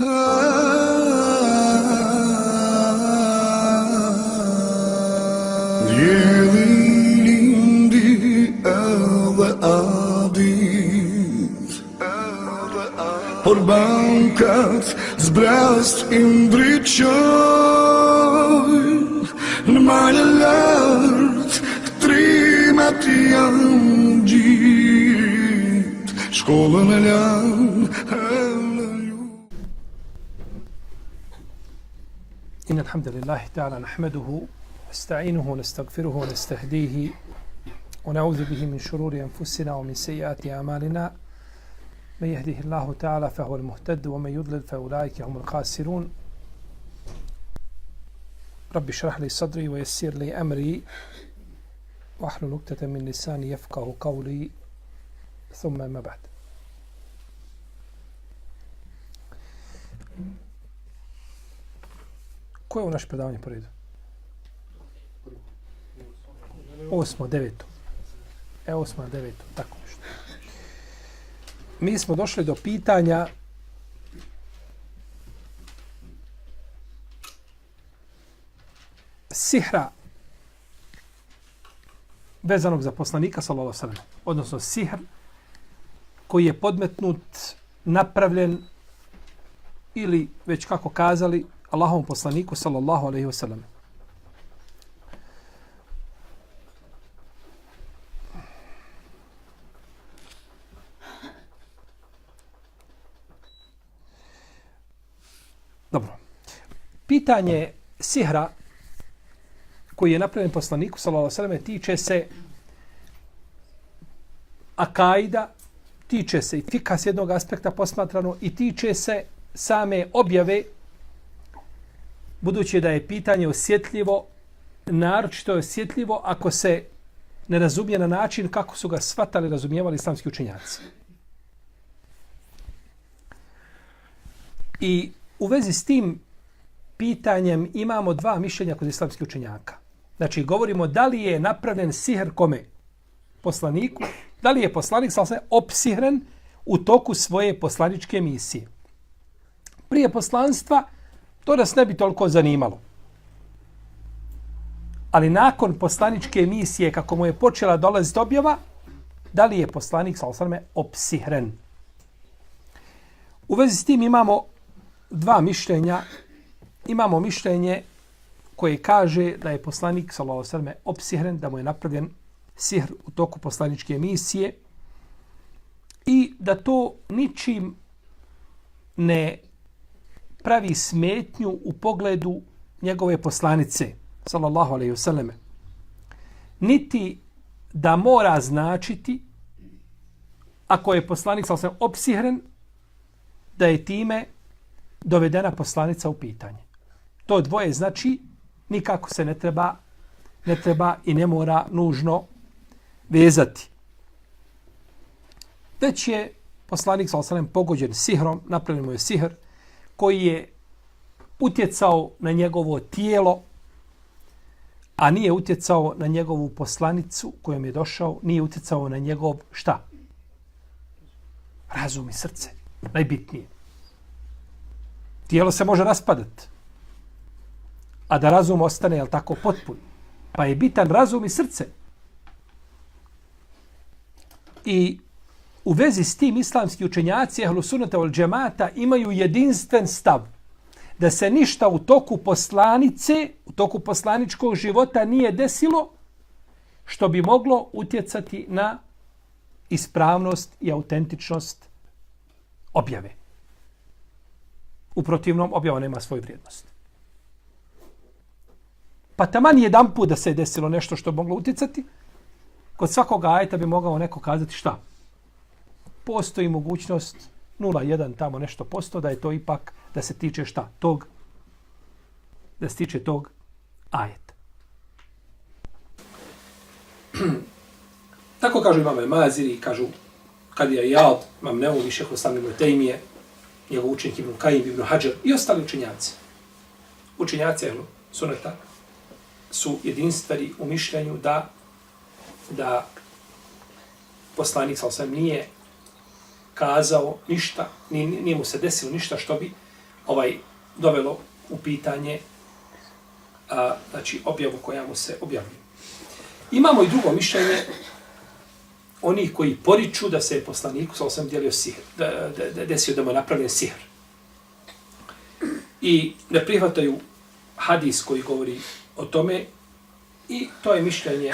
Yelindi edhe adit Por bankat zbrast imbriqoj Në malë lartë trimat janë gjit Shkollën e lanë الحمد لله تعالى نحمده نستعينه ونستغفره ونستهديه ونعوذ به من شرور أنفسنا ومن سيئات أعمالنا. من يهده الله تعالى فهو المهتد ومن يضلل فأولئك هم الخاسرون. رب اشرح لي صدري ويسر لي أمري واحلل نكتة من لساني يفقه قولي ثم ما بعد. Koje je u naše predavanje po redu? Osmo, deveto. E, osmo, deveto, tako nešto. Mi smo došli do pitanja sihra vezanog za poslanika, sallallahu sallam, odnosno sihr koji je podmetnut, napravljen ili već kako kazali, Allahovom poslaniku sallallahu alejhi ve sellem. Dobro. Pitanje sihra koji je napravljen poslaniku sallallahu alejhi ve selleme tiče se akaida, tiče se i fika s jednog aspekta posmatrano i tiče se same objave budući da je pitanje osjetljivo, naročito je osjetljivo ako se ne razumije na način kako su ga svatali, razumijevali islamski učenjaci. I u vezi s tim pitanjem imamo dva mišljenja kod islamskih učenjaka. Znači, govorimo da li je napravljen sihr kome? Poslaniku. Da li je poslanik sa opsihren u toku svoje poslaničke misije? Prije poslanstva, To nas ne bi toliko zanimalo. Ali nakon poslaničke emisije, kako mu je počela dolaziti objava, da li je poslanik, sa osvrame, opsihren? U vezi s tim imamo dva mišljenja. Imamo mišljenje koje kaže da je poslanik, sa osvrame, opsihren, da mu je napravljen sihr u toku poslaničke emisije i da to ničim ne pravi smetnju u pogledu njegove poslanice, sallallahu alaihi vseleme. Niti da mora značiti, ako je poslanik, sallallahu alaihi opsihren, da je time dovedena poslanica u pitanje. To dvoje znači nikako se ne treba, ne treba i ne mora nužno vezati. Već je poslanik, sallallahu alaihi pogođen sihrom, napravljen mu je sihr, koji je utjecao na njegovo tijelo, a nije utjecao na njegovu poslanicu kojom je došao, nije utjecao na njegov šta? Razum i srce. Najbitnije. Tijelo se može raspadati. A da razum ostane, jel tako, potpun. Pa je bitan razum i srce. I u vezi s tim islamski učenjaci ehlu sunata ol džemata imaju jedinstven stav da se ništa u toku poslanice, u toku poslaničkog života nije desilo što bi moglo utjecati na ispravnost i autentičnost objave. U protivnom objava nema svoju vrijednost. Pa taman jedan put da se je desilo nešto što bi moglo utjecati, kod svakog ajeta bi mogao neko kazati šta? Postoji mogućnost 0,1 tamo nešto posto, da je to ipak da se tiče šta? Tog, da se tiče tog ajeta. Tako kažu imame Maziri, kažu kad je ja, imam Neum i Šeho Sami Mutejmije, njegov učenik Ibn Kajim, Ibn Hajar i ostali učenjaci. Učenjaci Ehlu Suneta su jedinstveni u mišljenju da da poslanik sa osam nije kazao ništa, nije, nije mu se desilo ništa što bi ovaj dovelo u pitanje a, znači objavu koja mu se objavljuje. Imamo i drugo mišljenje onih koji poriču da se je poslaniku sa osam dijelio sihr, da, da, da desio da mu je napravljen sihr. I ne prihvataju hadis koji govori o tome i to je mišljenje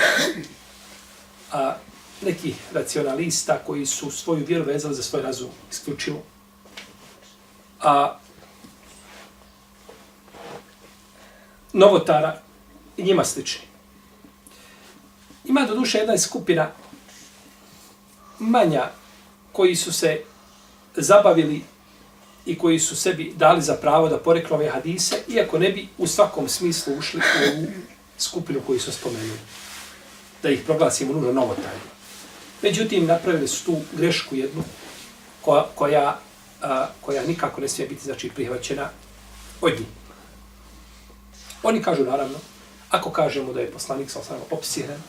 a, nekih racionalista koji su svoju vjeru vezali za svoj razum isključivo. A novotara i njima slični. Ima do duše jedna skupina manja koji su se zabavili i koji su sebi dali za pravo da poreknu ove hadise, iako ne bi u svakom smislu ušli u ovu skupinu koju su spomenuli. Da ih proglasimo nužno novotarima. Međutim, napravili su tu grešku jednu koja, koja, a, koja nikako ne smije biti znači, prihvaćena od njih. Oni kažu, naravno, ako kažemo da je poslanik sa osnovom opsiren,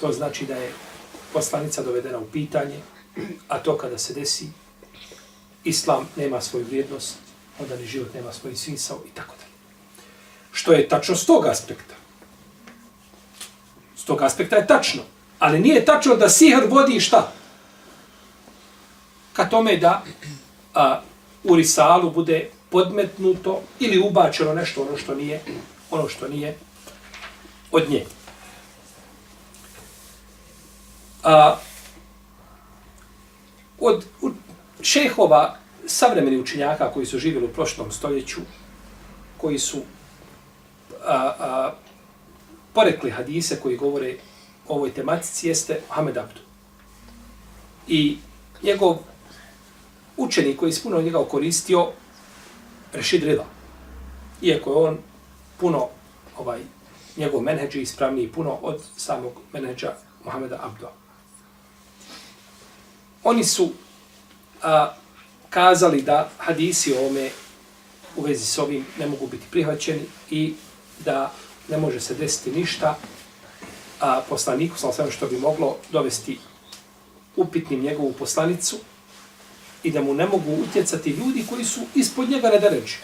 to znači da je poslanica dovedena u pitanje, a to kada se desi, islam nema svoju vrijednost, onda ni život nema svoj smisao i tako dalje. Što je tačno s tog aspekta. S tog aspekta je tačno. Ali nije tačno da sihr vodi šta? Ka tome da a, u risalu bude podmetnuto ili ubačeno nešto ono što nije ono što nije od nje. A, od u, šehova savremeni učinjaka koji su živjeli u prošlom stoljeću, koji su a, a, porekli hadise koji govore ovoj tematici, jeste Mohamed Abdu. I njegov učenik koji je puno njega koristio, Rešid Rida. Iako je on puno, ovaj, njegov menheđi ispravniji puno od samog menheđa Mohameda Abdua. Oni su a, kazali da hadisi o ome u vezi s ovim ne mogu biti prihvaćeni i da ne može se desiti ništa a poslaniku, sam sve što bi moglo dovesti upitnim njegovu poslanicu i da mu ne mogu utjecati ljudi koji su ispod njega redereći.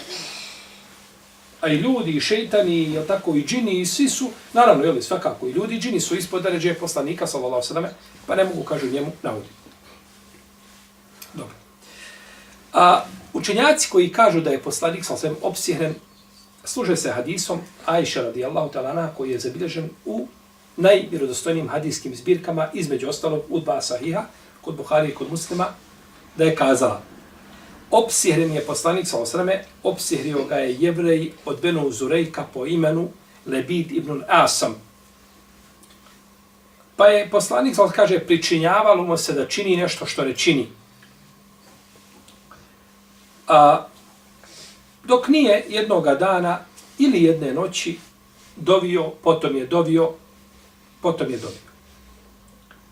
A i ljudi, i šeitani, i tako, i džini, i svi su, naravno, jeli, svakako, i ljudi, i džini su ispod ređe poslanika, sallallahu sallam, pa ne mogu, kažu njemu, naudi. Dobro. A učenjaci koji kažu da je poslanik, sallallahu sallam, opsihren, služe se hadisom Aisha radijallahu talana, koji je zabilježen u najvjerodostojnijim hadijskim zbirkama, između ostalog u dva sahiha, kod Buhari i kod muslima, da je kazala opsihren je poslanik sa osrame, opsihrio ga je jevrej od Benu Zurejka po imenu Lebid ibn Asam. Pa je poslanik sa kaže, pričinjavalo mu se da čini nešto što ne čini. A, dok nije jednoga dana ili jedne noći dovio, potom je dovio, potom je dobio.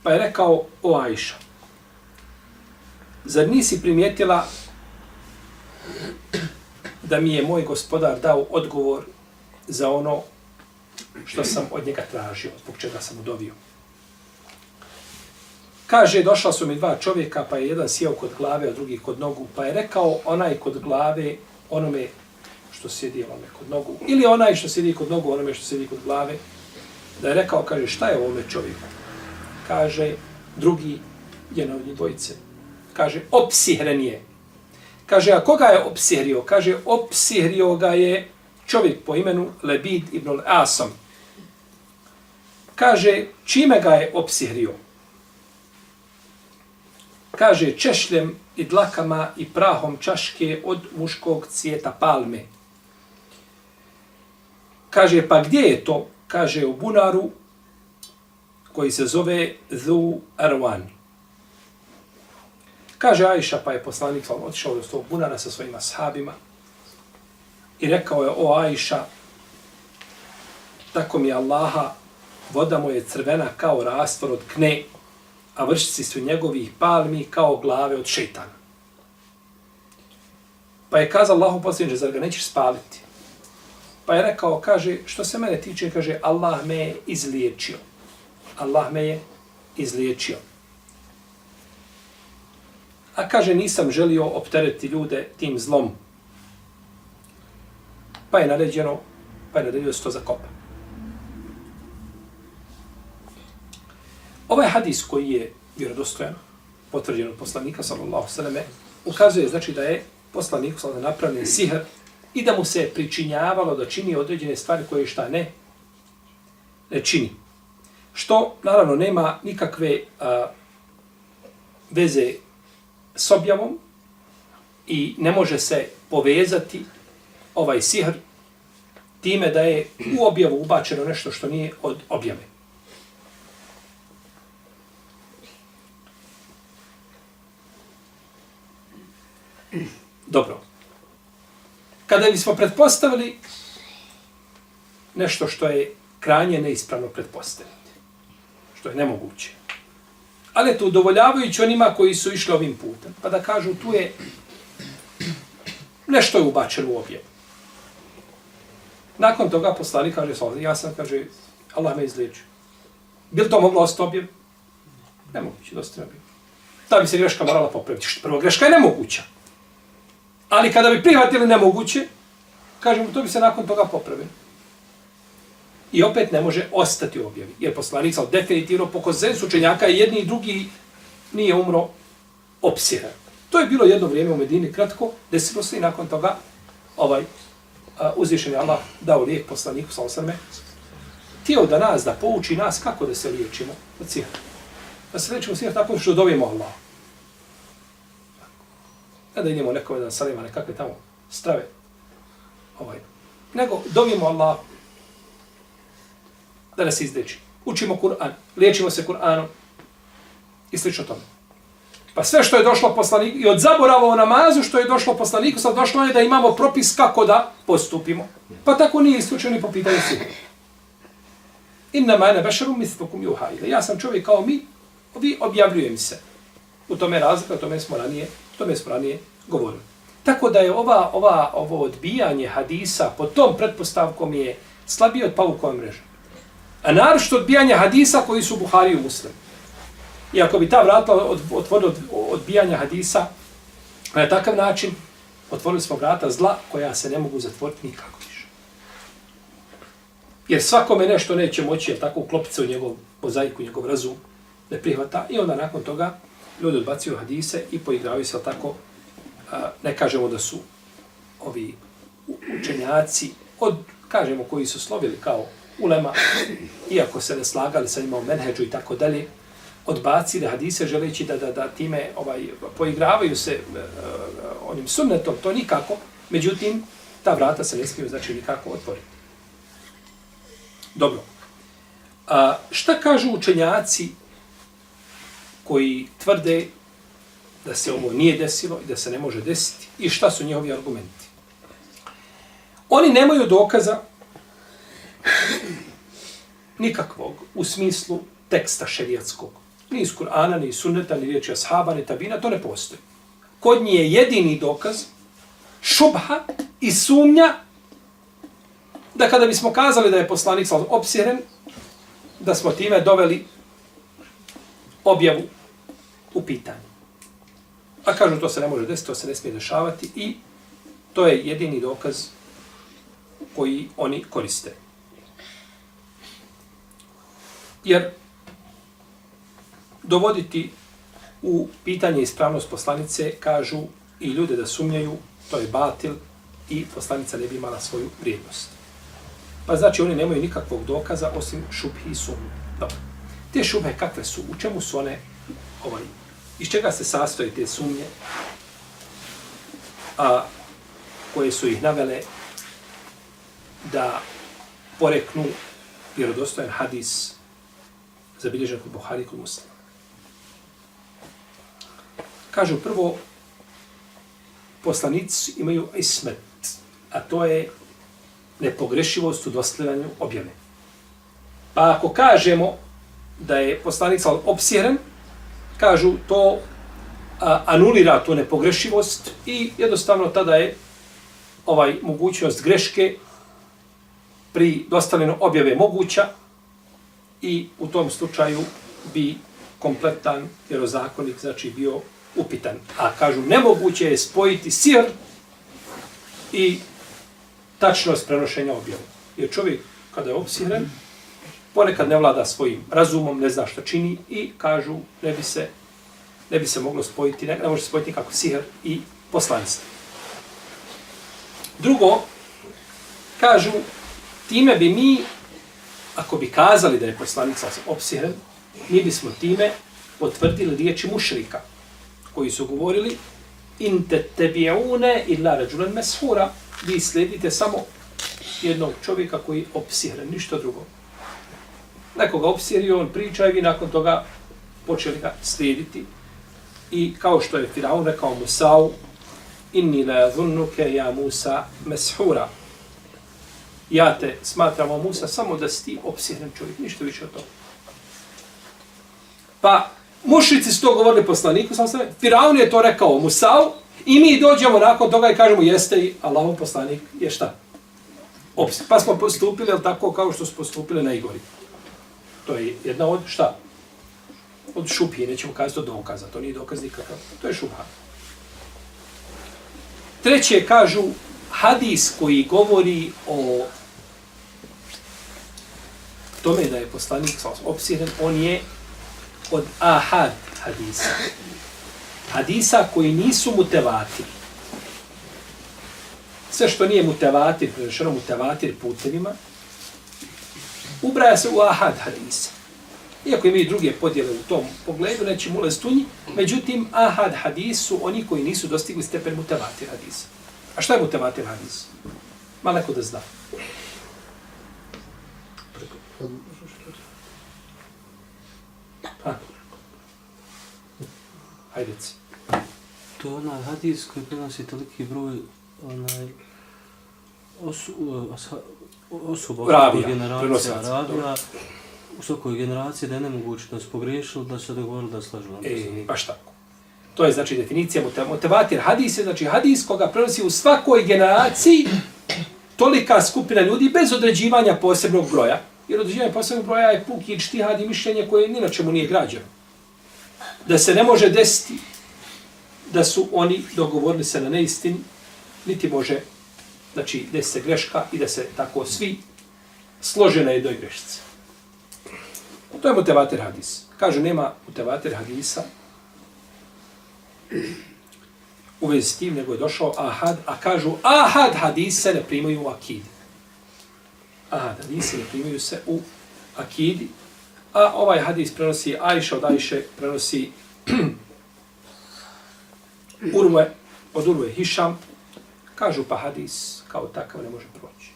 Pa je rekao, o Ajša, Zar nisi primijetila da mi je moj gospodar dao odgovor za ono što sam od njega tražio, zbog čega sam udovio. Kaže, došla su mi dva čovjeka, pa je jedan sjeo kod glave, a drugi kod nogu, pa je rekao onaj kod glave onome što sjedi onome kod nogu, ili onaj što sjedi kod nogu onome što sjedi kod glave, da je rekao, kaže, šta je ovome čovjeku? Kaže, drugi je na dvojice kaže, opsihren je. Kaže, a koga je opsihrio? Kaže, opsihrio ga je čovjek po imenu Lebid ibn Asam. Kaže, čime ga je opsihrio? Kaže, češljem i dlakama i prahom čaške od muškog cvijeta palme. Kaže, pa gdje je to? Kaže, u bunaru koji se zove Zu Arwan. Kaže Ajša, pa je poslanik sam otišao do tog bunara sa svojima sahabima i rekao je, o Ajša, tako mi Allaha, voda mu je crvena kao rastvor od kne, a vršci su njegovih palmi kao glave od šetana. Pa je kazao Allahu posljednje, zar ga nećeš spaliti? Pa je rekao, kaže, što se mene tiče, kaže, Allah me je izliječio. Allah me je izliječio. A kaže, nisam želio opteretiti ljude tim zlom. pa je naređeno, pa je naređeno se to zakopa. Ovaj hadis koji je vjerodostojan, potvrđen od poslanika, sallallahu sallam, ukazuje znači da je poslanik sallallahu napravljen sihr i da mu se pričinjavalo da čini određene stvari koje šta ne, ne čini. Što, naravno, nema nikakve a, veze s objavom i ne može se povezati ovaj sihr time da je u objavu ubačeno nešto što nije od objave. Dobro. Kada bismo pretpostavili nešto što je kranje neispravno pretpostaviti, što je nemoguće, ali je to udovoljavajući onima koji su išli ovim putem, pa da kažu tu je nešto je ubačeno u objavu. Nakon toga poslani kaže, ja sam, kaže, Allah me izliječio. Bil to moglo ostati objav? Nemoguće, dosta ne bi. Da bi se greška morala popraviti. Prvo, greška je nemoguća. Ali kada bi prihvatili nemoguće, kažemo, to bi se nakon toga popravilo. I opet ne može ostati u objavi. Jer poslanik sam definitivno po konsensu učenjaka jedni i drugi nije umro opsira. To je bilo jedno vrijeme u Medini kratko, desilo se i nakon toga ovaj uh, uzvišen je Allah dao lijek poslaniku sa osrme. Tijelo da nas, da pouči nas kako da se liječimo od sihra. Da se liječimo sihra tako što dobijemo Allah. Ne da idemo nekome da salima nekakve tamo strave. Ovaj. Nego dobijemo Allah da nas izdeći. Učimo Kur'an, liječimo se Kur'anom i slično tome. Pa sve što je došlo poslaniku, i od zaborava o namazu što je došlo poslaniku, sad došlo je da imamo propis kako da postupimo. Pa tako nije isključeno ni po pitanju sihra. Inna ana bešarum mislukum juhajde. Ja sam čovjek kao mi, vi objavljujem se. U tome razlika, u tome smo ranije, u tome smo ranije govorili. Tako da je ova, ova, ovo odbijanje hadisa pod tom pretpostavkom je slabije od pavukove mreža. A naročito odbijanje hadisa koji su Buhari u muslimu. I ako bi ta vrata otvorila od, odbijanja hadisa na takav način, otvorili smo vrata zla koja se ne mogu zatvoriti nikako više. Jer svakome nešto neće moći, je tako, uklopiti se u njegov pozajku, njegov razum, ne prihvata. I onda nakon toga ljudi odbacuju hadise i poigravaju se tako, ne kažemo da su ovi učenjaci, od, kažemo koji su slovili kao ulema, iako se ne slagali sa njima u menheđu i tako dalje, odbacili hadise želeći da, da, da time ovaj poigravaju se uh, onim sunnetom, to nikako. Međutim, ta vrata se ne smiju znači nikako otvoriti. Dobro. A, šta kažu učenjaci koji tvrde da se ovo nije desilo i da se ne može desiti i šta su njihovi argumenti? Oni nemaju dokaza nikakvog u smislu teksta šerijatskog ni iz Kur'ana, ni iz sunneta, ni riječi ashaba, ni tabina, to ne postoji. Kod nje je jedini dokaz šubha i sumnja da kada bismo kazali da je poslanik sal opsiren, da smo time doveli objavu u pitanju. A kažu to se ne može desiti, to se ne smije dešavati i to je jedini dokaz koji oni koriste. Jer dovoditi u pitanje ispravnost poslanice, kažu i ljude da sumnjaju, to je batil i poslanica ne bi imala svoju vrijednost. Pa znači oni nemaju nikakvog dokaza osim šubhi i sumnje. Dobro. Te šube kakve su? U čemu su one? Ovaj, iz čega se sastoje te sumnje? A, koje su ih navele da poreknu vjerodostojan hadis zabilježen kod Buhari kod muslima. Kažu prvo, poslanici imaju ismet, a to je nepogrešivost u dostavljanju objave. Pa ako kažemo da je poslanica opsjeren, kažu to a, anulira tu nepogrešivost i jednostavno tada je ovaj mogućnost greške pri dostavljanju objave moguća i u tom slučaju bi kompletan vjerozakonik znači bio upitan. A kažu, nemoguće je spojiti sir i tačnost prenošenja objave. Jer čovjek, kada je opsihren, ponekad ne vlada svojim razumom, ne zna što čini i kažu, ne bi se, ne bi se moglo spojiti, ne, ne može se spojiti kako sihr i poslanstvo. Drugo, kažu, time bi mi, ako bi kazali da je poslanik sa opsihren, mi bismo time potvrdili riječi mušrika, koji su govorili in te tebiune illa ređulen meshura, vi slijedite samo jednog čovjeka koji je opsihren, ništa drugo. Nekoga opsjerio, on priča i vi nakon toga počeli ga slijediti. I kao što je Firaun rekao Musau, inni la zunnuke ja Musa meshura. Ja te smatramo Musa samo da si ti opsjeren čovjek, ništa više od toga. Pa mušici su to govorili poslaniku, sam sam, Firaun je to rekao Musau, i mi dođemo nakon toga i kažemo jeste i Allahov poslanik je šta? Opsjeren. Pa smo postupili, ali tako kao što su postupili na Igori. To je jedna od šta? Od šupije, nećemo kazati od dokaza, to nije dokaz nikakav. To je šubha. Treće kažu hadis koji govori o tome da je poslanik opsiren, on je od ahad hadisa. Hadisa koji nisu mutevatir. Sve što nije mutevatir, prešeno mutevatir putevima, ubraja se u ahad hadise. Iako imaju druge podjele u tom pogledu, nećemo ulaziti u njih, međutim, ahad hadis su oni koji nisu dostigli stepen mutevatir hadisa. A šta je mutevatir hadis? Ma neko da zna. Ha? Hajde ci. To je onaj hadis koji prenosi toliki broj onaj osu, osoba Ravija, generacija prenosilaca, ravija u svakoj generaciji da je nemoguće da su pogriješili, da se dogovorili da slažu E, baš tako. To je znači definicija motivatir hadis, je znači hadis koga prenosi u svakoj generaciji tolika skupina ljudi bez određivanja posebnog broja. Jer određivanje posebnog broja je puk i čtihad i mišljenje koje ni na čemu nije građeno. Da se ne može desiti da su oni dogovorili se na neistin, niti može znači, desi se greška i da se tako svi složena je do grešci. To je mutevater hadis. Kažu, nema mutevater hadisa u vezi s tim, nego je došao ahad, a kažu, ahad hadise ne primaju u akidi. Ahad hadise ne primaju se u akidi. A ovaj hadis prenosi Ajša od Ajše, prenosi Urve, od Urve Hišam. Kažu pa hadis kao takav ne može proći.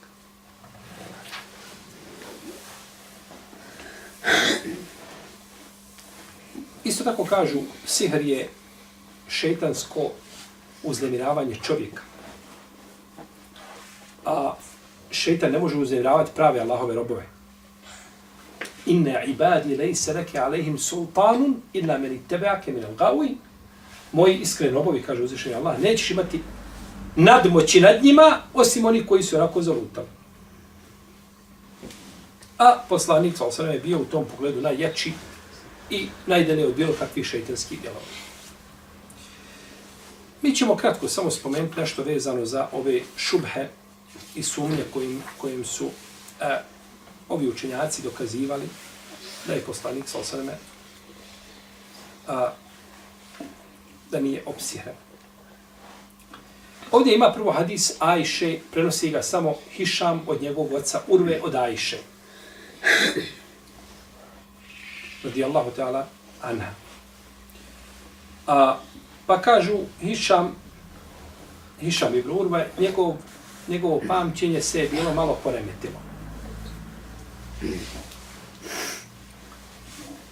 Isto tako kažu, sihr je šetansko uznemiravanje čovjeka. A šetan ne može uznemiravati prave Allahove robove. Inna ibadi lejse leke alejhim sultanun illa meni tebeake min al-gawi. Moji iskreni robovi, kaže uzvišenje Allah, nećeš imati nadmoći nad njima, osim oni koji su onako zalutali. A poslanik, sa je bio u tom pogledu najjači i najdene od bilo kakvih šeitanskih djelova. Mi ćemo kratko samo spomenuti nešto vezano za ove šubhe i sumnje kojim, kojim su e, ovi učenjaci dokazivali da je poslanik sa osreme a, da nije opsihren. Ovdje ima prvo hadis Ajše, prenosi ga samo Hišam od njegovog oca Urve od Ajše. Radi Allahu Teala anha. A, pa kažu Hišam, Hišam ibn Urve, njegov, njegovo pamćenje se je bilo malo poremetilo.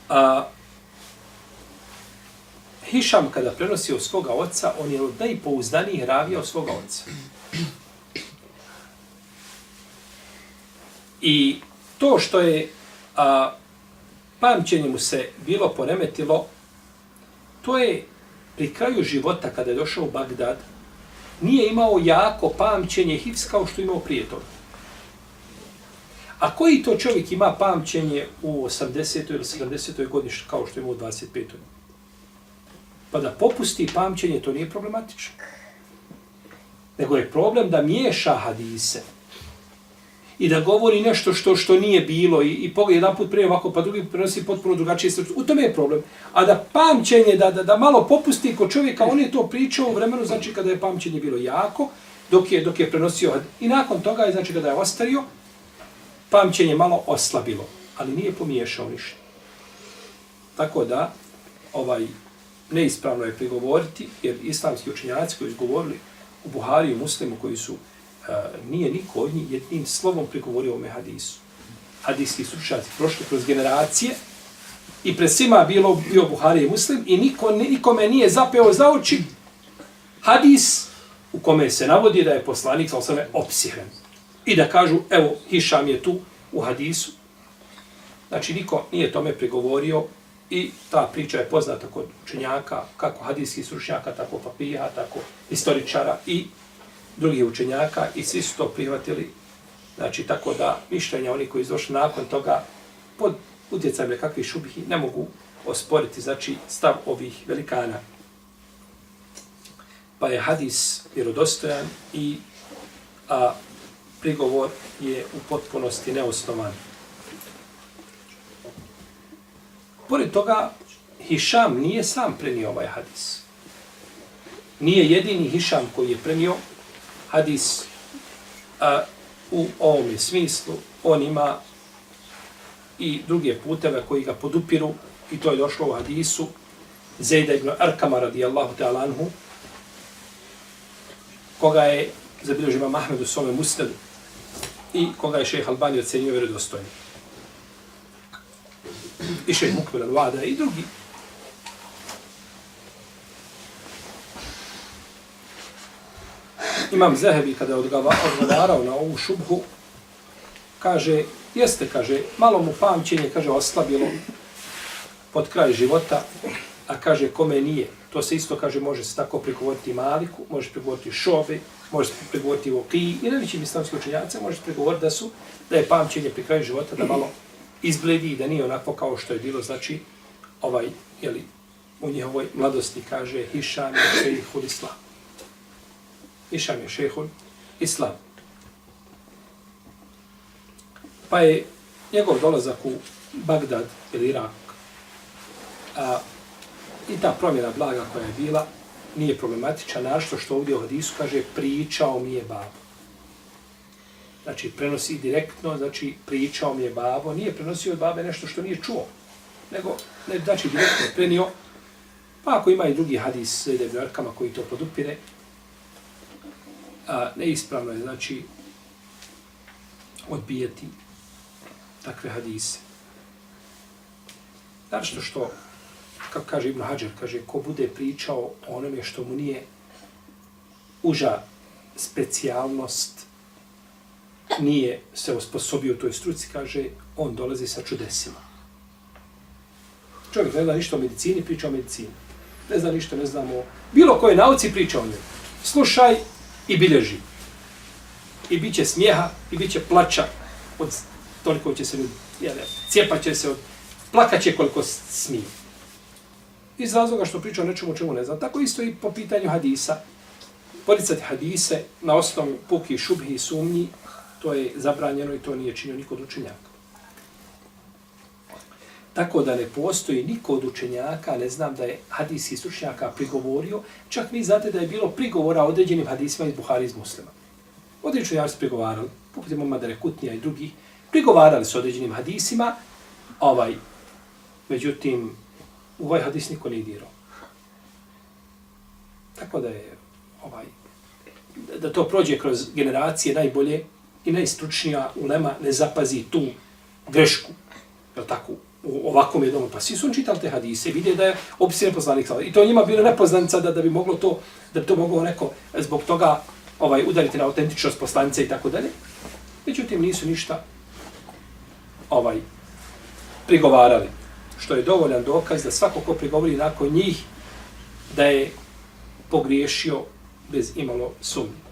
A, Hišam kada prenosi od svoga oca, on je od najpouzdanijih ravija od svoga oca. I to što je a, pamćenje mu se bilo poremetilo, to je pri kraju života kada je došao u Bagdad, nije imao jako pamćenje hifs kao što imao prije toga. A koji to čovjek ima pamćenje u 80. ili 70. godini kao što ima u 25. Pa da popusti pamćenje, to nije problematično. Nego je problem da miješa hadise. i da govori nešto što što nije bilo i, i pogled jedan put prije ovako, pa drugi prenosi potpuno drugačije stvari. U tome je problem. A da pamćenje, da, da, da malo popusti kod čovjeka, on je to pričao u vremenu, znači kada je pamćenje bilo jako, dok je, dok je prenosio. I nakon toga je, znači kada je ostario, pamćenje malo oslabilo, ali nije pomiješao ništa. Tako da, ovaj, neispravno je prigovoriti, jer islamski učenjaci koji su govorili u Buhari i Muslimu, koji su, uh, nije niko od njih jednim slovom prigovorio ome hadisu. Hadijski slučajci prošli kroz generacije i pred svima bilo bio Buhari i Muslim i niko, nikome nije zapeo za oči hadis u kome se navodi da je poslanik sa osame opsihren. I da kažu, evo, Hišam je tu u hadisu. Znači, niko nije tome prigovorio i ta priča je poznata kod učenjaka, kako hadijskih stručnjaka, tako papija, tako historičara i drugih učenjaka i svi su to prihvatili. Znači, tako da mišljenja oni koji izdošli nakon toga pod utjecajem nekakvih šubihi ne mogu osporiti, znači, stav ovih velikana. Pa je hadis vjerodostojan i a, prigovor je u potpunosti neosnovan. Pored toga, Hišam nije sam prenio ovaj hadis. Nije jedini Hišam koji je prenio hadis a, u ovom smislu. On ima i druge puteve koji ga podupiru i to je došlo u hadisu Zejda ibn Arkama radijallahu ta'ala anhu koga je zabilježio imam u svome musnadu i koga je šejh Albani ocenio vjerodostojnim. I še mukbir al-Vada i drugi. Imam Zehebi kada je odgovarao na ovu šubhu, kaže, jeste, kaže, malo mu pamćenje, kaže, oslabilo pod kraj života, a kaže, kome nije. To se isto, kaže, može se tako prigovoriti Maliku, može prigovoriti Šobi, može se prigovoriti Vokiji i najvećim islamskim učenjacima može se pregovoriti da su, da je pamćenje pri kraju života da malo izbledi da nije onako kao što je bilo, znači, ovaj, jeli, u njihovoj mladosti kaže Hišam je šehul islam. Hišam je šehul islam. Pa je njegov dolazak u Bagdad ili Irak a, i ta promjena blaga koja je bila, nije problematična, našto što ovdje u hadisu kaže pričao mi je babo. Znači, prenosi direktno, znači, pričao mi je babo, nije prenosio od babe nešto što nije čuo, nego, ne, znači, direktno prenio, pa ako ima i drugi hadis s Edebjarkama koji to podupire, a, neispravno je, znači, odbijati takve hadise. Znači, što, što kako kaže Ibn Hajar, kaže, ko bude pričao o onome što mu nije uža specijalnost, nije se osposobio u toj struci, kaže, on dolazi sa čudesima. Čovjek ne zna ništa o medicini, priča o medicini. Ne zna ništa, ne znamo. Bilo koje nauci priča o njoj. Slušaj i bilježi. I bit će smijeha, i bit će plača. Od toliko će se, jel, cijepat će se, od, plakaće koliko smije iz razloga što priča o nečemu čemu ne znam. Tako isto i po pitanju hadisa. Poricati hadise na osnovu puki, šubhi i sumnji, to je zabranjeno i to nije činio niko od učenjaka. Tako da ne postoji niko od učenjaka, ne znam da je hadis iz učenjaka prigovorio, čak vi znate da je bilo prigovora određenim hadisima iz Buhari iz muslima. Određeni ja su prigovarali, poput je Mamadare Kutnija i drugih, prigovarali su određenim hadisima, ovaj, međutim, u ovaj hadis niko nije dirao. Tako da je ovaj, da to prođe kroz generacije najbolje i najstručnija ulema ne zapazi tu grešku, je tako, u ovakvom jednom, pa svi su čitali te hadise, vide da je opisjen poslanik I to njima bilo nepoznanica da, da bi moglo to, da bi to moglo neko zbog toga ovaj udariti na autentičnost poslanice i tako dalje. Međutim, nisu ništa ovaj prigovarali što je dovoljan dokaz da svako ko prigovori nakon njih da je pogriješio bez imalo sumnje.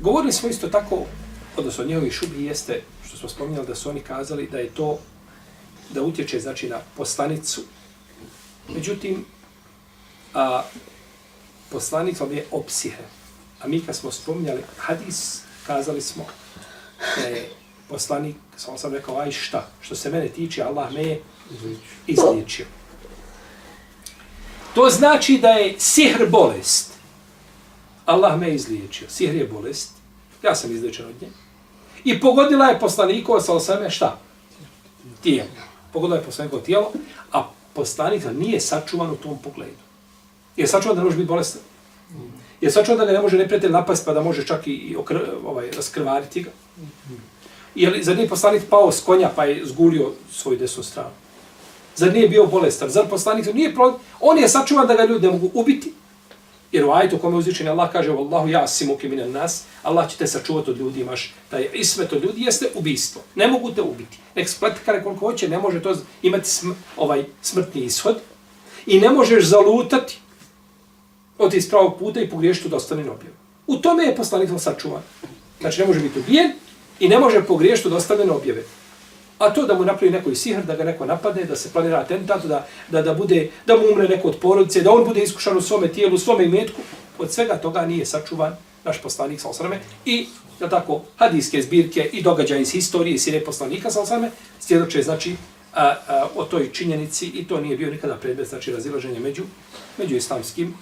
Govorili smo isto tako, odnosno njihovi šubi jeste, što smo spominjali, da su oni kazali da je to, da utječe znači na poslanicu Međutim, a, poslanik vam je opsihe. A mi kad smo spominjali hadis, kazali smo da je poslanik, sam sam rekao, aj šta, što se mene tiče, Allah me je izliječio. To znači da je sihr bolest. Allah me je izliječio. Sihr je bolest. Ja sam izliječen od nje. I pogodila je poslanikova sa osame šta? Tijelo. Pogodila je poslanikovo tijelo, a poslanik nije sačuvan u tom pogledu. Je sačuvan da ne može biti bolestan? Je sačuvan da ga ne može neprijatelj napast pa da može čak i, i okr, ovaj, raskrvariti ga? Je li, zar nije poslanik pao s konja pa je zgulio svoju desnu stranu? Zar nije bio bolestan? Zar poslanik nije pro... On je sačuvan da ga ljudi ne mogu ubiti. Jer u ajetu kome uzvičen Allah kaže Wallahu ja simuki minan nas, Allah će te sačuvati od ljudi, imaš taj ismet od ljudi, jeste ubistvo. Ne mogu te ubiti. Nek spletkare koliko hoće, ne može to imati sm ovaj smrtni ishod. I ne možeš zalutati od iz pravog puta i pogriješiti da ostane objav. U tome je poslanik sačuvan. Znači ne može biti ubijen i ne može pogriješiti da ostane objave. A to da mu napravi neko sihr, da ga neko napadne, da se planira atentat, da, da, da, bude, da mu umre neko od porodice, da on bude iskušan u svome tijelu, u svome imetku, od svega toga nije sačuvan naš poslanik Salosrame. I, da tako, hadijske zbirke i događaje iz historije, sire poslanika Salosrame, svjedoče, znači, a, a, o toj činjenici i to nije bio nikada predmet, znači, razilaženje među, među islamskim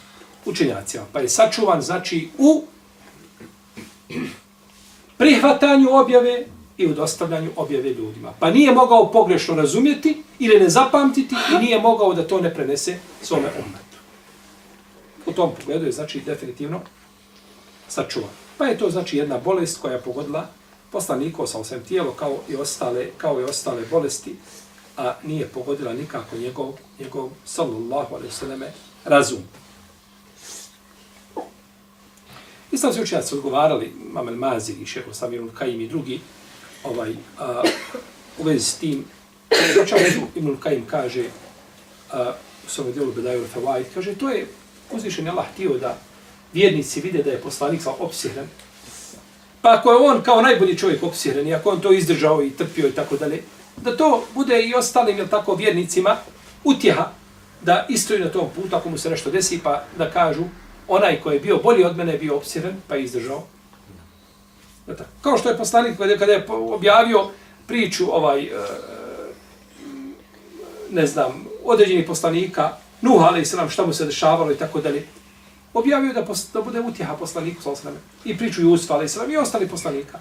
učenjacima. Pa je sačuvan, znači, u prihvatanju objave i u dostavljanju objave ljudima. Pa nije mogao pogrešno razumjeti ili ne zapamtiti i nije mogao da to ne prenese svome umetu. U tom pogledu je znači definitivno sačuvan. Pa je to znači jedna bolest koja je pogodila poslanikov sa osam tijelo kao i ostale, kao i ostale bolesti, a nije pogodila nikako njegov, njegov sallallahu alaihi sallame, razum. Islamski učenjaci odgovarali, Mamel Mazi i Šeho Samirul Kajim i drugi, ovaj, a, u vezi s tim, počao Ibn Kajim kaže, a, u svome dijelu Bedaju Rafawaj, kaže, to je uzvišen Allah htio da vjernici vide da je poslanik sa opsihren, pa ako je on kao najbolji čovjek opsihren i ako on to izdržao i trpio i tako dalje, da to bude i ostalim, jel tako, vjernicima utjeha da istoji na tom putu ako mu se nešto desi, pa da kažu, onaj koji je bio bolji od mene je bio opsiren, pa je izdržao. Kao što je poslanik kada je objavio priču ovaj, e, ne znam, određenih poslanika, Nuh, ali se nam šta mu se dešavalo i tako dalje, objavio da, pos, da bude utjeha poslaniku, sa i priču Jusufa, ali se i ostali poslanika.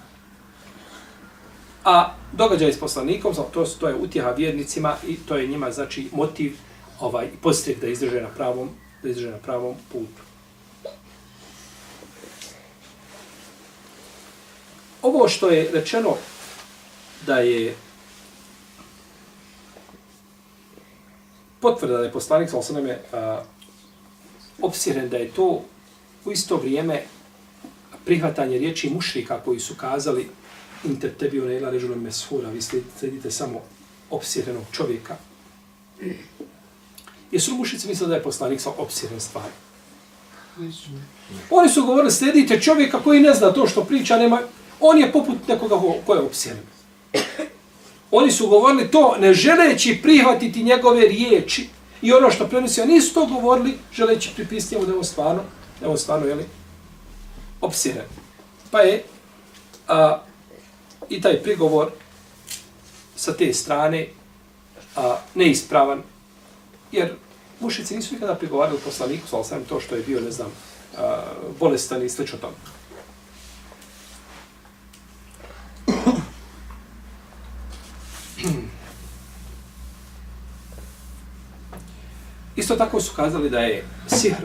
A događaj s poslanikom, to, to je utjeha vjernicima i to je njima, znači, motiv ovaj, pozitiv da izdrže na pravom, da izdrže na pravom putu. Ovo što je rečeno da je potvrda da je poslanik sa osaname obsiren da je to u isto vrijeme prihvatanje riječi mušrika koji su kazali inter tebi ona ila režulom meshura, vi sledite samo obsirenog čovjeka. Jesu mušici mislili da je poslanik sa obsiren stvari? Oni su govorili, sledite čovjeka koji ne zna to što priča, nema, On je poput nekoga ko je opsjeren. Oni su govorili to ne želeći prihvatiti njegove riječi i ono što prenosi, oni su to govorili želeći pripisati njemu da je ovo stvarno, da je ovo stvarno, jeli, opsjeren. Pa je a, i taj prigovor sa te strane a, neispravan, jer mušici nisu nikada prigovarali poslaniku, svala sam to što je bio, ne znam, a, bolestan i slično tamo. Isto tako su kazali da je sihr,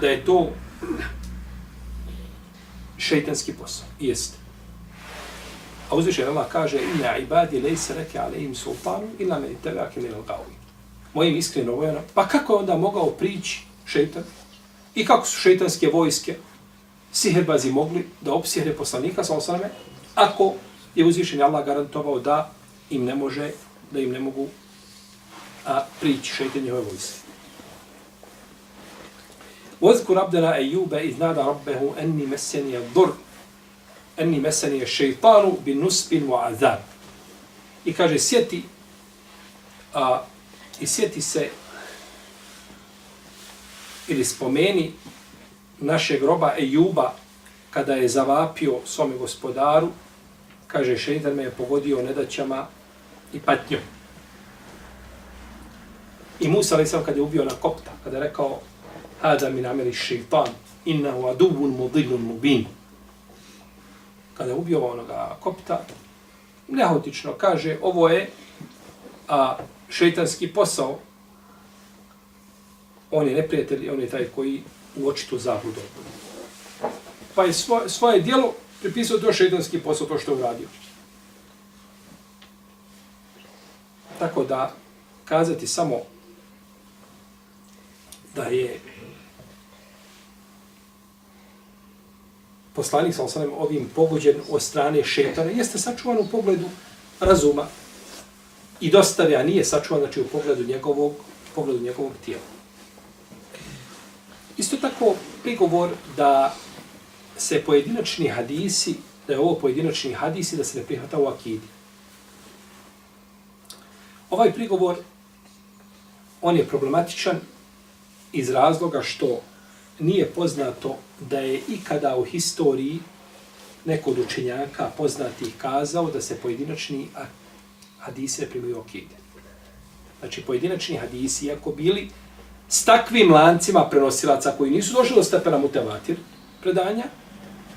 da je to šeitanski posao. I jeste. A uzvišen Allah kaže Inna ibadi lejse reke alejim sultanu illa me tebake minal gavi. Mojim iskreno vojena. Pa kako je onda mogao prići šeitan? I kako su šeitanske vojske siherbazi mogli da opsihre poslanika sa osaname ako je uzvišen Allah garantovao da im ne može, da im ne mogu a, prići šeitan njihove vojske. Vozkur abdena Ejuba iz nada rabbehu enni mesenije dur, enni mesenije šeitanu bin nuspin wa azab. I kaže, sjeti, a, i sjeti se ili spomeni našeg groba Ejuba kada je zavapio svome gospodaru, kaže šeitan me je pogodio nedaćama i patnjom. I Musa ali sam kada je ubio na kopta, kada je rekao Hada min ameli šeitan, innahu adubun mudilun mubin. Kada je ubio onoga kopta, nehotično kaže, ovo je a, šeitanski posao, on je neprijatelj, on je taj koji u očitu zabludu. Pa je svoje, svoje dijelo pripisao do šeitanski posao, to što je uradio. Tako da, kazati samo da je poslanik sa osanem ovim pogođen od strane šetana, jeste sačuvan u pogledu razuma i dostave, a nije sačuvan znači, u pogledu njegovog, pogledu njegovog tijela. Isto tako prigovor da se pojedinačni hadisi, da je ovo pojedinačni hadisi, da se ne prihvata u akidi. Ovaj prigovor, on je problematičan iz razloga što nije poznato da je ikada u historiji neko od učenjaka poznatih kazao da se pojedinačni hadisi ne primaju akide. Znači, pojedinačni hadisi, ako bili s takvim lancima prenosilaca koji nisu došli do stepena mutevatir predanja,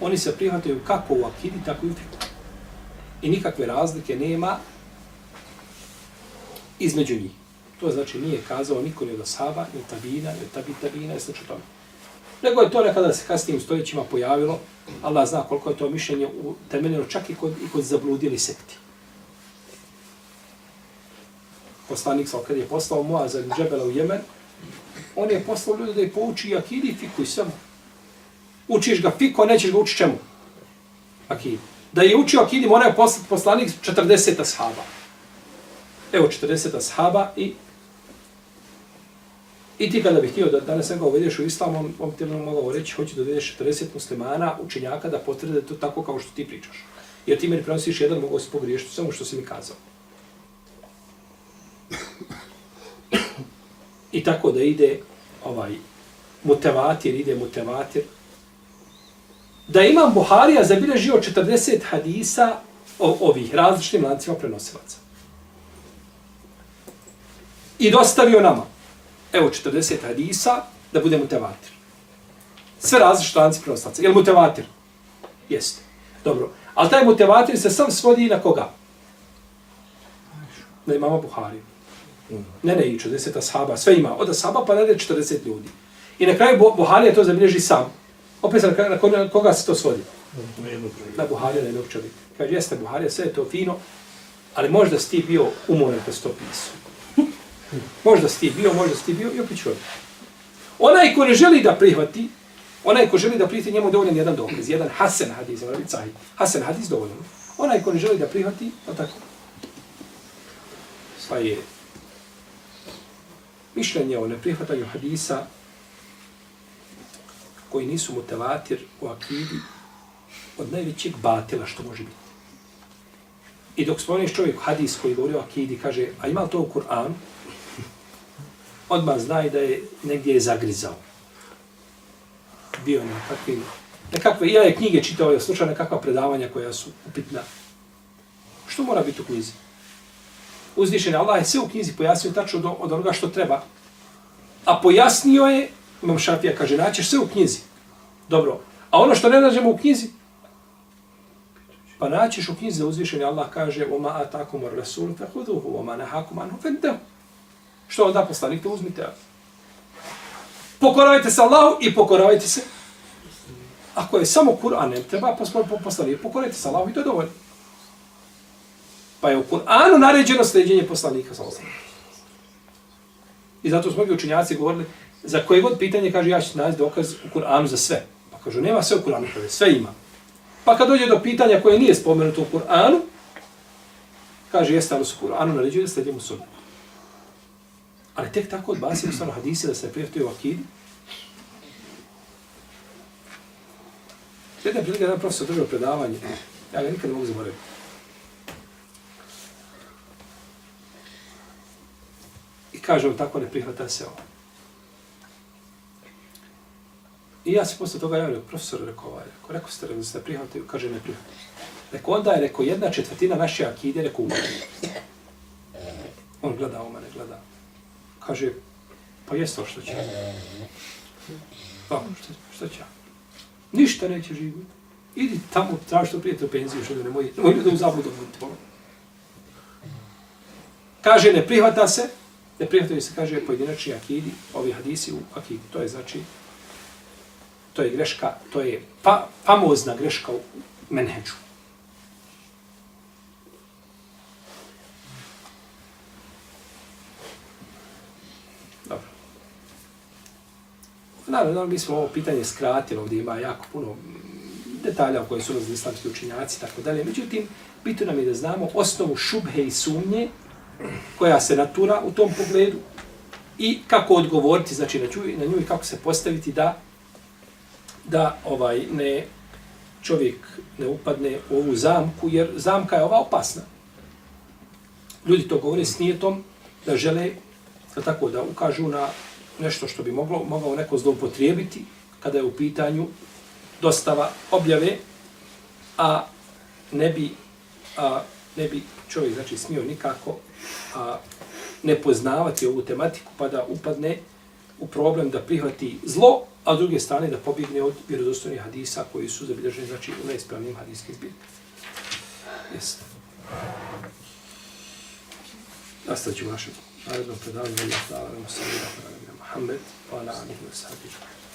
oni se prihvataju kako u akidi, tako i u fiku. I nikakve razlike nema između njih. To znači nije kazao niko ni od Asaba, ni od Tabina, ni od Tabi Tabina, i tome. Nego je to nekada se kasnijim stoljećima pojavilo, Allah zna koliko je to mišljenje utemeljeno čak i kod, i kod zabludili sekti. Poslanik sa kad je poslao Muaza Džebela u Jemen, on je poslao ljude da je pouči akidi, fiku i svemu. Učiš ga fiko, nećeš ga uči čemu? Akidi. Da je učio akidi, mora je poslati poslanik 40 ashaba. Evo 40 ashaba i I ti kada bih htio da danas nekoga uvedeš u islam, on, on ti ono mogao reći, hoću da uvedeš 40 muslimana, učenjaka, da potvrde to tako kao što ti pričaš. Jer ti meni prenosiš jedan, mogu si pogriješiti samo što si mi kazao. I tako da ide ovaj mutevatir, ide mutevatir. Da imam Buharija zabilježio 40 hadisa o, ovih različitim lancima prenosilaca. I dostavio nama. Evo 40 hadisa da bude mutevatir. Sve različite lanci prenosilaca. Je li mutevatir? Jeste. Dobro. Ali taj mutevatir se sam svodi na koga? Na imama Buhariju. Ne, ne, i 40 ashaba, sve ima. Od ashaba pa nade 40 ljudi. I na kraju Buharija to zabilježi sam. Opet sam, na koga, na koga se to svodi? Na Buharija, na jednog čovjeka. Kaže, jeste Buharija, sve je to fino, ali možda si ti bio umoran kad si to pisao. Možda si ti bio, možda si ti bio i opet čovjek. Onaj ko ne želi da prihvati, onaj ko želi da prihvati, njemu dovoljan jedan dokaz, jedan Hasan hadis, ovaj Hasan hadis dovoljan. Onaj ko ne želi da prihvati, pa tako. Sva je mišljenje o neprihvatanju hadisa koji nisu mutevatir u akidi od najvećeg batila što može biti. I dok spomeniš čovjek hadis koji govori o akidi, kaže, a ima to u Kur'anu? Odmah znaj da je negdje je zagrizao. Bio na kakvim, nekakve, ja je knjige čitao, ja slušao nekakva predavanja koja su upitna. Što mora biti u knjizi? uzvišen Allah je sve u knjizi pojasnio tačno do, od onoga što treba. A pojasnio je, imam šafija, kaže, naćeš sve u knjizi. Dobro. A ono što ne nađemo u knjizi, pa naćeš u knjizi da uzvišen Allah kaže oma atakum ar rasul fa khuduhu oma nahakum anhu fadda. Što onda poslanik to uzmite? Pokoravajte se Allahu i pokoravajte se. Ako je samo Kur'an, ne treba poslanik, pokoravajte se Allahu i to je dovoljno. Pa je u Kur'anu naređeno sljeđenje poslanika sa osam. I zato smo mnogi učinjaci govorili, za koje god pitanje, kaže, ja ću naći dokaz u Kur'anu za sve. Pa kažu, nema sve u Kur'anu, kaže, sve ima. Pa kad dođe do pitanja koje nije spomenuto u Kur'anu, kaže, jeste, ali su Kur'anu naređuje da slijedimo sunnu. Ali tek tako odbacio stvarno hadise da se prijatelji u akidi. Jedna prilika, jedan profesor držao predavanje, ja ga nikad ne mogu zaboraviti. I kaže on tako ne prihvata se ovo. I ja se posle toga javio, profesor, rekao, ovaj, rekao, rekao ste da ste prihvatili, kaže ne prihvatili. Rekao, onda je, rekao, jedna četvrtina naše akide, rekao, umrli. On gleda u mene, gleda. Kaže, pa jeste što će. Pa, što, što će? Ništa neće živjeti. Idi tamo, traži što prijete u penziju, što ne moji, nemoj ljudi u zabludu buditi. Kaže, ne prihvata se, ne prihvataju se, kaže, pojedinačni akidi, ovi hadisi u akidi. To je, znači, to je greška, to je pa, famozna greška u menheđu. Pa naravno, mi smo ovo pitanje skratili, ovdje ima jako puno detalja u koje su razli islamski učinjaci i tako dalje. Međutim, bitno nam je da znamo osnovu šubhe i sumnje koja se natura u tom pogledu i kako odgovoriti znači na nju, na nju i kako se postaviti da da ovaj ne čovjek ne upadne u ovu zamku jer zamka je ova opasna. Ljudi to govore s nijetom da žele da tako da ukažu na nešto što bi moglo mogao neko zloupotrijebiti kada je u pitanju dostava objave a ne bi a, ne bi čovjek znači smio nikako a, ne poznavati ovu tematiku pa da upadne u problem da prihvati zlo, a s druge strane da pobjegne od vjerozostojnih hadisa koji su zabilježeni znači u najispravnijim hadijskim zbirkama. Jeste. Nastavit ću u našem narednom predavanju. Allah ta'ala, Muhammed, wa ala alihi.